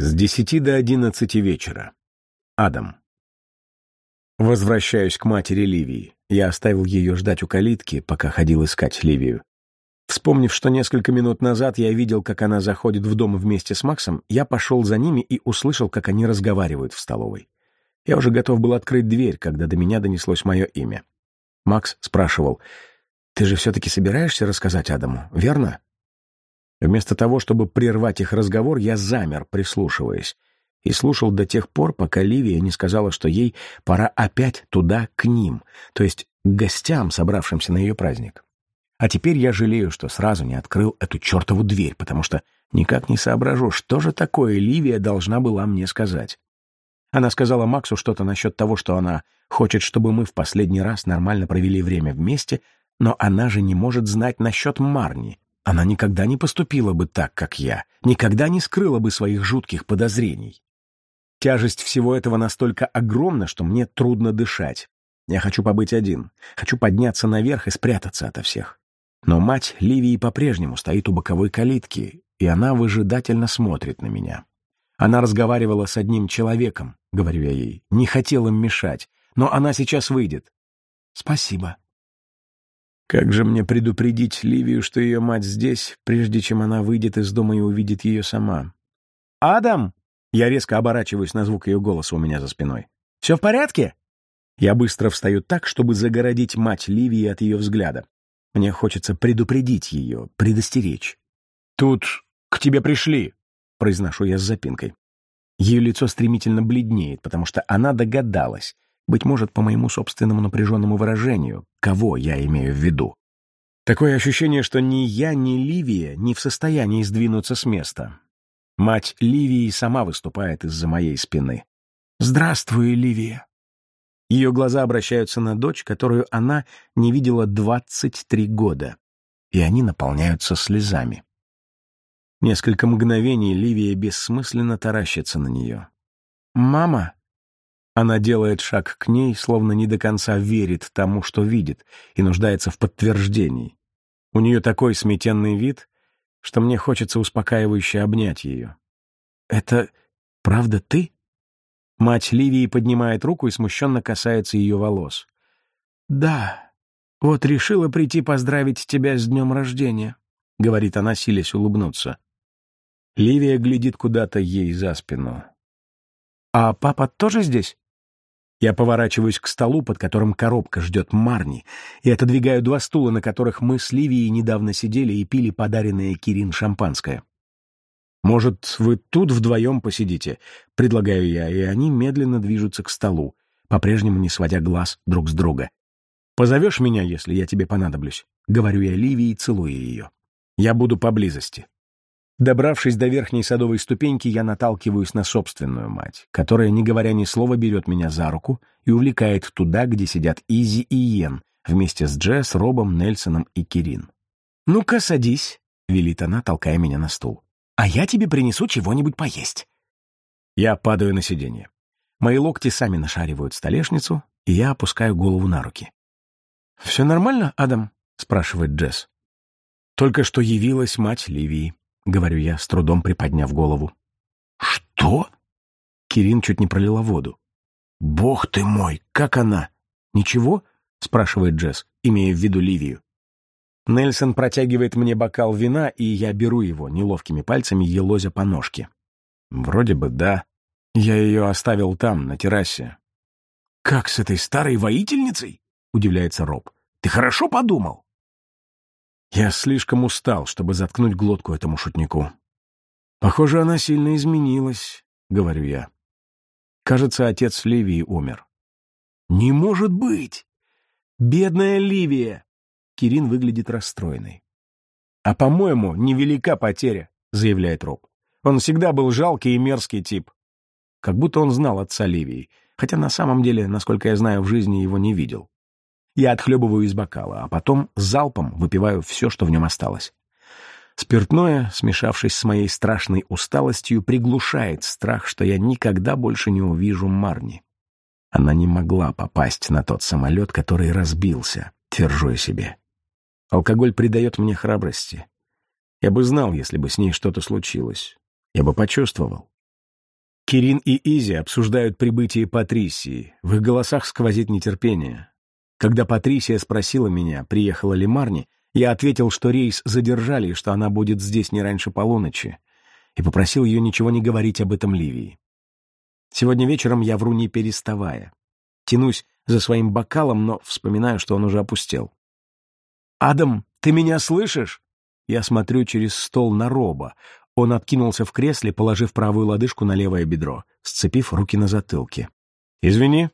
С десяти до одиннадцати вечера. Адам. Возвращаюсь к матери Ливии. Я оставил ее ждать у калитки, пока ходил искать Ливию. Вспомнив, что несколько минут назад я видел, как она заходит в дом вместе с Максом, я пошел за ними и услышал, как они разговаривают в столовой. Я уже готов был открыть дверь, когда до меня донеслось мое имя. Макс спрашивал, «Ты же все-таки собираешься рассказать Адаму, верно?» Вместо того, чтобы прервать их разговор, я замер, прислушиваясь, и слушал до тех пор, пока Ливия не сказала, что ей пора опять туда, к ним, то есть к гостям, собравшимся на ее праздник. А теперь я жалею, что сразу не открыл эту чертову дверь, потому что никак не соображу, что же такое Ливия должна была мне сказать. Она сказала Максу что-то насчет того, что она хочет, чтобы мы в последний раз нормально провели время вместе, но она же не может знать насчет Марни, она никогда не поступила бы так, как я, никогда не скрыла бы своих жутких подозрений. Тяжесть всего этого настолько огромна, что мне трудно дышать. Я хочу побыть один, хочу подняться наверх и спрятаться ото всех. Но мать Ливии по-прежнему стоит у боковой калитки, и она выжидательно смотрит на меня. Она разговаривала с одним человеком, говорю я ей, не хотел им мешать, но она сейчас выйдет. Спасибо, как же мне предупредить Ливию, что ее мать здесь, прежде чем она выйдет из дома и увидит ее сама? «Адам!» Я резко оборачиваюсь на звук ее голоса у меня за спиной. «Все в порядке?» Я быстро встаю так, чтобы загородить мать Ливии от ее взгляда. Мне хочется предупредить ее, предостеречь. «Тут к тебе пришли», — произношу я с запинкой. Ее лицо стремительно бледнеет, потому что она догадалась, быть может, по моему собственному напряженному выражению, кого я имею в виду. Такое ощущение, что ни я, ни Ливия не в состоянии сдвинуться с места. Мать Ливии сама выступает из-за моей спины. «Здравствуй, Ливия!» Ее глаза обращаются на дочь, которую она не видела 23 года, и они наполняются слезами. Несколько мгновений Ливия бессмысленно таращится на нее. «Мама!» Она делает шаг к ней, словно не до конца верит тому, что видит, и нуждается в подтверждении. У нее такой сметенный вид, что мне хочется успокаивающе обнять ее. «Это правда ты?» Мать Ливии поднимает руку и смущенно касается ее волос. «Да, вот решила прийти поздравить тебя с днем рождения», — говорит она, силясь улыбнуться. Ливия глядит куда-то ей за спину. «А папа тоже здесь?» Я поворачиваюсь к столу, под которым коробка ждет Марни, и отодвигаю два стула, на которых мы с Ливией недавно сидели и пили подаренное Кирин шампанское. «Может, вы тут вдвоем посидите?» — предлагаю я, и они медленно движутся к столу, по-прежнему не сводя глаз друг с друга. «Позовешь меня, если я тебе понадоблюсь?» — говорю я Ливии, целуя ее. «Я буду поблизости». Добравшись до верхней садовой ступеньки, я наталкиваюсь на собственную мать, которая, не говоря ни слова, берет меня за руку и увлекает туда, где сидят Изи и Йен, вместе с Джесс, Робом, Нельсоном и Кирин. «Ну-ка, садись», — велит она, толкая меня на стул. «А я тебе принесу чего-нибудь поесть». Я падаю на сиденье. Мои локти сами нашаривают столешницу, и я опускаю голову на руки. «Все нормально, Адам?» — спрашивает Джесс. Только что явилась мать Ливии. — говорю я, с трудом приподняв голову. «Что?» Кирин чуть не пролила воду. «Бог ты мой, как она?» «Ничего?» — спрашивает Джесс, имея в виду Ливию. Нельсон протягивает мне бокал вина, и я беру его неловкими пальцами, елозя по ножке. «Вроде бы да. Я ее оставил там, на террасе». «Как с этой старой воительницей?» — удивляется Роб. «Ты хорошо подумал?» Я слишком устал, чтобы заткнуть глотку этому шутнику. Похоже, она сильно изменилась, — говорю я. Кажется, отец Ливии умер. Не может быть! Бедная Ливия! Кирин выглядит расстроенной. А, по-моему, невелика потеря, — заявляет Роб. Он всегда был жалкий и мерзкий тип. Как будто он знал отца Ливии, хотя на самом деле, насколько я знаю, в жизни его не видел. Я отхлебываю из бокала, а потом залпом выпиваю все, что в нем осталось. Спиртное, смешавшись с моей страшной усталостью, приглушает страх, что я никогда больше не увижу Марни. Она не могла попасть на тот самолет, который разбился, твержу я себе. Алкоголь придает мне храбрости. Я бы знал, если бы с ней что-то случилось. Я бы почувствовал. Кирин и Изи обсуждают прибытие Патрисии. В их голосах сквозит нетерпение. Когда Патрисия спросила меня, приехала ли Марни, я ответил, что рейс задержали и что она будет здесь не раньше полуночи, и попросил ее ничего не говорить об этом Ливии. Сегодня вечером я вру не переставая. Тянусь за своим бокалом, но вспоминаю, что он уже опустел. «Адам, ты меня слышишь?» Я смотрю через стол на Роба. Он откинулся в кресле, положив правую лодыжку на левое бедро, сцепив руки на затылке. «Извини».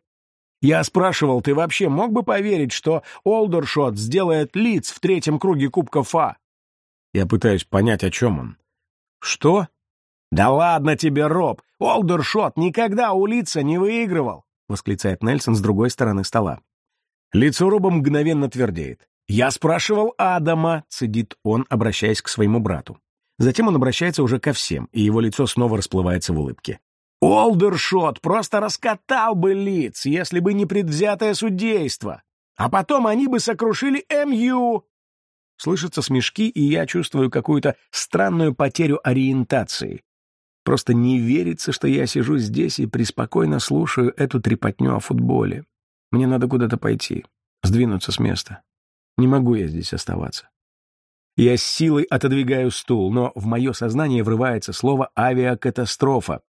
«Я спрашивал, ты вообще мог бы поверить, что Олдершот сделает лиц в третьем круге Кубка ФА?» Я пытаюсь понять, о чем он. «Что?» «Да ладно тебе, Роб! Олдершот никогда у лица не выигрывал!» — восклицает Нельсон с другой стороны стола. Лицо Роба мгновенно твердеет. «Я спрашивал Адама», — цедит он, обращаясь к своему брату. Затем он обращается уже ко всем, и его лицо снова расплывается в улыбке. «Олдершот просто раскатал бы лиц, если бы не предвзятое судейство. А потом они бы сокрушили МЮ!» Слышатся смешки, и я чувствую какую-то странную потерю ориентации. Просто не верится, что я сижу здесь и преспокойно слушаю эту трепотню о футболе. Мне надо куда-то пойти, сдвинуться с места. Не могу я здесь оставаться. Я с силой отодвигаю стул, но в мое сознание врывается слово «авиакатастрофа».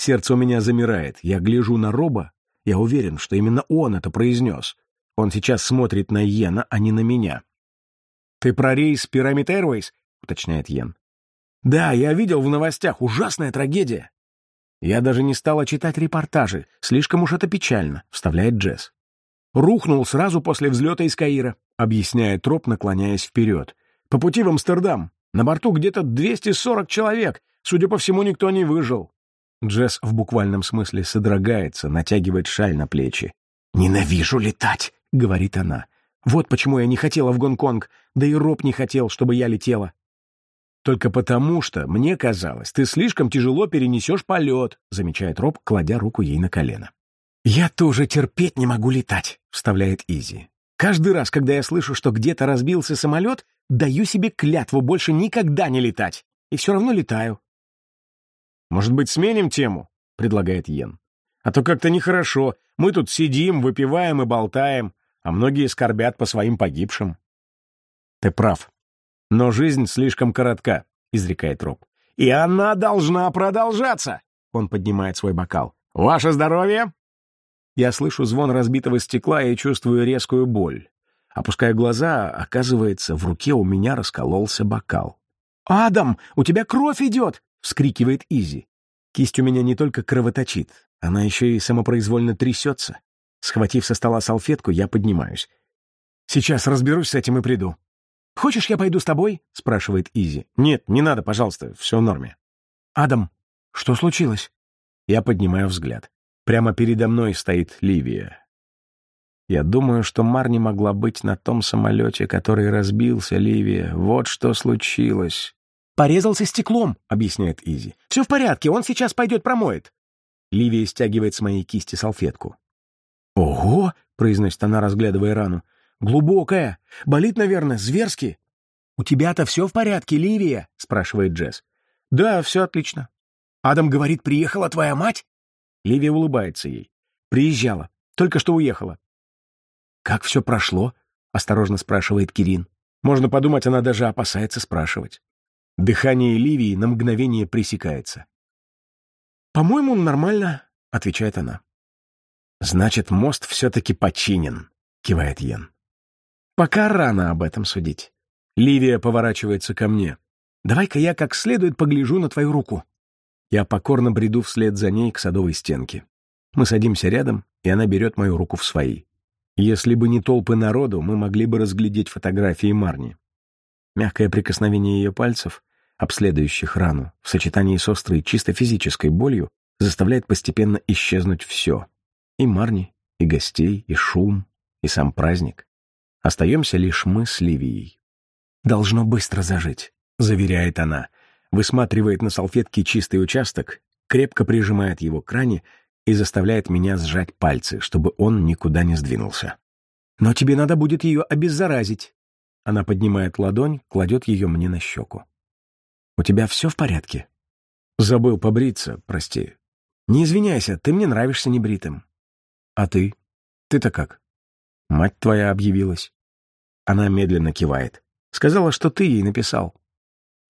Сердце у меня замирает. Я гляжу на Роба. Я уверен, что именно он это произнес. Он сейчас смотрит на Йена, а не на меня. «Ты про рейс Pyramid Airways?» — уточняет Йен. «Да, я видел в новостях. Ужасная трагедия». «Я даже не стала читать репортажи. Слишком уж это печально», — вставляет Джесс. «Рухнул сразу после взлета из Каира», — объясняет Троп, наклоняясь вперед. По пути в Амстердам. На борту где-то 240 человек. Судя по всему, никто не выжил. Джесс в буквальном смысле содрогается, натягивает шаль на плечи. «Ненавижу летать», — говорит она. «Вот почему я не хотела в Гонконг, да и Роб не хотел, чтобы я летела». «Только потому что, мне казалось, ты слишком тяжело перенесешь полет», — замечает Роб, кладя руку ей на колено. «Я тоже терпеть не могу летать», — вставляет Изи. «Каждый раз, когда я слышу, что где-то разбился самолет, Даю себе клятву больше никогда не летать. И все равно летаю. «Может быть, сменим тему?» — предлагает Йен. «А то как-то нехорошо. Мы тут сидим, выпиваем и болтаем, а многие скорбят по своим погибшим». «Ты прав. Но жизнь слишком коротка», — изрекает Роб. «И она должна продолжаться!» Он поднимает свой бокал. «Ваше здоровье!» Я слышу звон разбитого стекла и чувствую резкую боль. Опуская глаза, оказывается, в руке у меня раскололся бокал. «Адам, у тебя кровь идет!» — вскрикивает Изи. Кисть у меня не только кровоточит, она еще и самопроизвольно трясется. Схватив со стола салфетку, я поднимаюсь. «Сейчас разберусь с этим и приду». «Хочешь, я пойду с тобой?» — спрашивает Изи. «Нет, не надо, пожалуйста, все в норме». «Адам, что случилось?» Я поднимаю взгляд. Прямо передо мной стоит Ливия. Я думаю, что Марни могла быть на том самолете, который разбился, Ливия. Вот что случилось. «Порезался стеклом», — объясняет Изи. «Все в порядке, он сейчас пойдет промоет». Ливия стягивает с моей кисти салфетку. «Ого!» — произносит она, разглядывая рану. «Глубокая. Болит, наверное, зверски». «У тебя-то все в порядке, Ливия?» — спрашивает Джесс. «Да, все отлично». «Адам говорит, приехала твоя мать?» Ливия улыбается ей. «Приезжала. Только что уехала. «Как все прошло?» — осторожно спрашивает Кирин. Можно подумать, она даже опасается спрашивать. Дыхание Ливии на мгновение пресекается. «По-моему, нормально», — отвечает она. «Значит, мост все-таки починен», — кивает Йен. «Пока рано об этом судить». Ливия поворачивается ко мне. «Давай-ка я как следует погляжу на твою руку». Я покорно бреду вслед за ней к садовой стенке. Мы садимся рядом, и она берет мою руку в свои. Если бы не толпы народу, мы могли бы разглядеть фотографии Марни. Мягкое прикосновение ее пальцев, обследующих рану, в сочетании с острой чисто физической болью, заставляет постепенно исчезнуть все. И Марни, и гостей, и шум, и сам праздник. Остаемся лишь мы с Ливией. «Должно быстро зажить», — заверяет она, высматривает на салфетке чистый участок, крепко прижимает его к ране и заставляет меня сжать пальцы, чтобы он никуда не сдвинулся. «Но тебе надо будет ее обеззаразить». Она поднимает ладонь, кладет ее мне на щеку. «У тебя все в порядке?» «Забыл побриться, прости. Не извиняйся, ты мне нравишься небритым. А ты? Ты-то как? Мать твоя объявилась. Она медленно кивает. Сказала, что ты ей написал.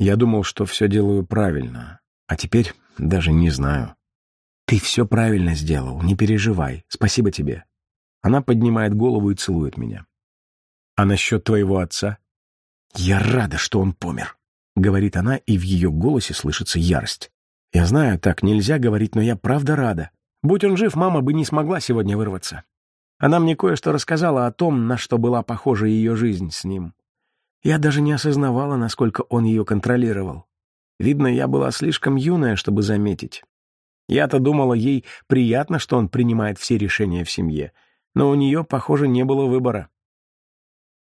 Я думал, что все делаю правильно, а теперь даже не знаю. Ты все правильно сделал, не переживай. Спасибо тебе. Она поднимает голову и целует меня. А насчет твоего отца? Я рада, что он помер, говорит она, и в ее голосе слышится ярость. Я знаю, так нельзя говорить, но я правда рада. Будь он жив, мама бы не смогла сегодня вырваться. Она мне кое-что рассказала о том, на что была похожа ее жизнь с ним. Я даже не осознавала, насколько он ее контролировал. Видно, я была слишком юная, чтобы заметить. Я-то думала, ей приятно, что он принимает все решения в семье, но у нее, похоже, не было выбора.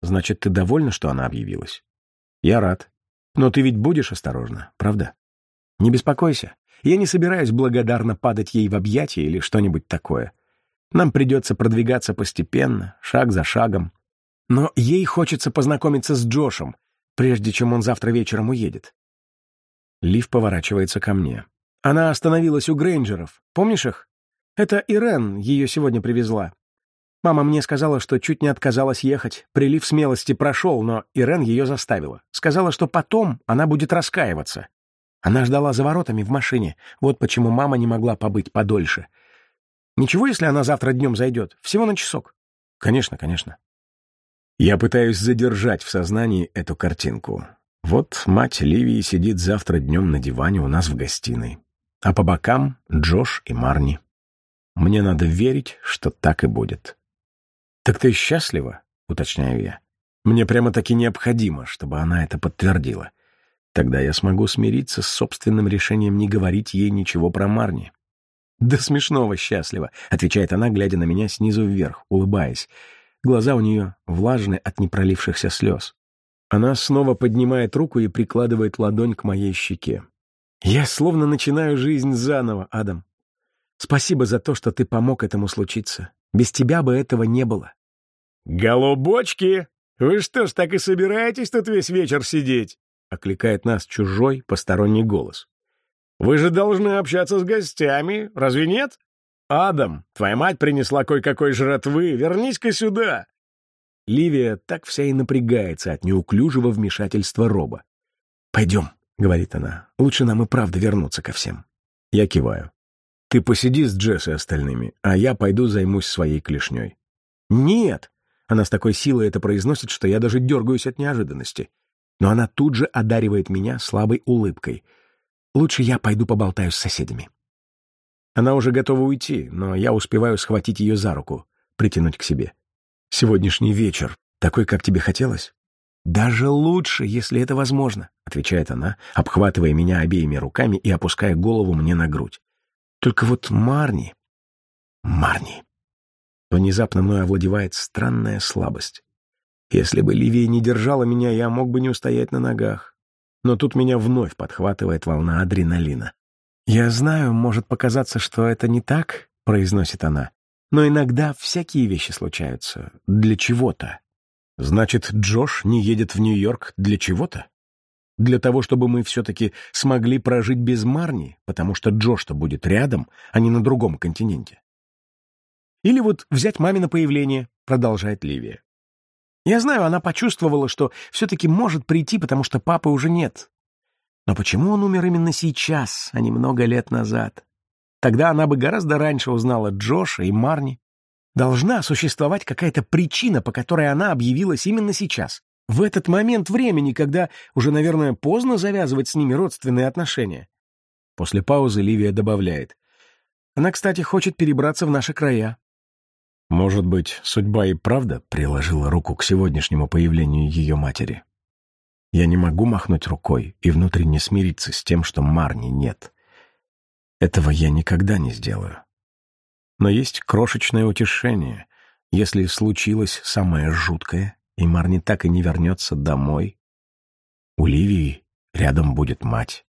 Значит, ты довольна, что она объявилась? Я рад. Но ты ведь будешь осторожна, правда? Не беспокойся. Я не собираюсь благодарно падать ей в объятия или что-нибудь такое. Нам придется продвигаться постепенно, шаг за шагом. Но ей хочется познакомиться с Джошем, прежде чем он завтра вечером уедет. Лив поворачивается ко мне. Она остановилась у Грейнджеров. Помнишь их? Это Ирен ее сегодня привезла. Мама мне сказала, что чуть не отказалась ехать. Прилив смелости прошел, но Ирен ее заставила. Сказала, что потом она будет раскаиваться. Она ждала за воротами в машине. Вот почему мама не могла побыть подольше. Ничего, если она завтра днем зайдет? Всего на часок. Конечно, конечно. Я пытаюсь задержать в сознании эту картинку. Вот мать Ливии сидит завтра днем на диване у нас в гостиной. А по бокам Джош и Марни. Мне надо верить, что так и будет. «Так ты счастлива?» — уточняю я. «Мне прямо-таки необходимо, чтобы она это подтвердила. Тогда я смогу смириться с собственным решением не говорить ей ничего про Марни. «Да смешного счастлива», — отвечает она, глядя на меня снизу вверх, улыбаясь. Глаза у нее влажны от непролившихся слез. Она снова поднимает руку и прикладывает ладонь к моей щеке. «Я словно начинаю жизнь заново, Адам. Спасибо за то, что ты помог этому случиться. Без тебя бы этого не было». «Голубочки! Вы что ж, так и собираетесь тут весь вечер сидеть?» — окликает нас чужой посторонний голос. «Вы же должны общаться с гостями, разве нет? Адам, твоя мать принесла кое-какой жратвы, вернись-ка сюда!» Ливия так вся и напрягается от неуклюжего вмешательства Роба. «Пойдем», — говорит она, — «лучше нам и правда вернуться ко всем». Я киваю. «Ты посиди с Джесс и остальными, а я пойду займусь своей клешней». «Нет!» Она с такой силой это произносит, что я даже дергаюсь от неожиданности но она тут же одаривает меня слабой улыбкой. Лучше я пойду поболтаю с соседями. Она уже готова уйти, но я успеваю схватить ее за руку, притянуть к себе. «Сегодняшний вечер такой, как тебе хотелось?» «Даже лучше, если это возможно», — отвечает она, обхватывая меня обеими руками и опуская голову мне на грудь. «Только вот Марни...» «Марни...» Внезапно мной овладевает странная слабость. Если бы Ливия не держала меня, я мог бы не устоять на ногах. Но тут меня вновь подхватывает волна адреналина. «Я знаю, может показаться, что это не так», — произносит она. «Но иногда всякие вещи случаются. Для чего-то». «Значит, Джош не едет в Нью-Йорк для чего-то?» Для того, чтобы мы все-таки смогли прожить без Марни, потому что Джош-то будет рядом, а не на другом континенте. Или вот взять мамино появление, продолжает Ливия. Я знаю, она почувствовала, что все-таки может прийти, потому что папы уже нет. Но почему он умер именно сейчас, а не много лет назад? Тогда она бы гораздо раньше узнала Джоша и Марни. Должна существовать какая-то причина, по которой она объявилась именно сейчас, в этот момент времени, когда уже, наверное, поздно завязывать с ними родственные отношения. После паузы Ливия добавляет. Она, кстати, хочет перебраться в наши края. Может быть, судьба и правда приложила руку к сегодняшнему появлению ее матери? Я не могу махнуть рукой и внутренне смириться с тем, что Марни нет. Этого я никогда не сделаю. Но есть крошечное утешение. Если случилось самое жуткое, и Марни так и не вернется домой, у Ливии рядом будет мать.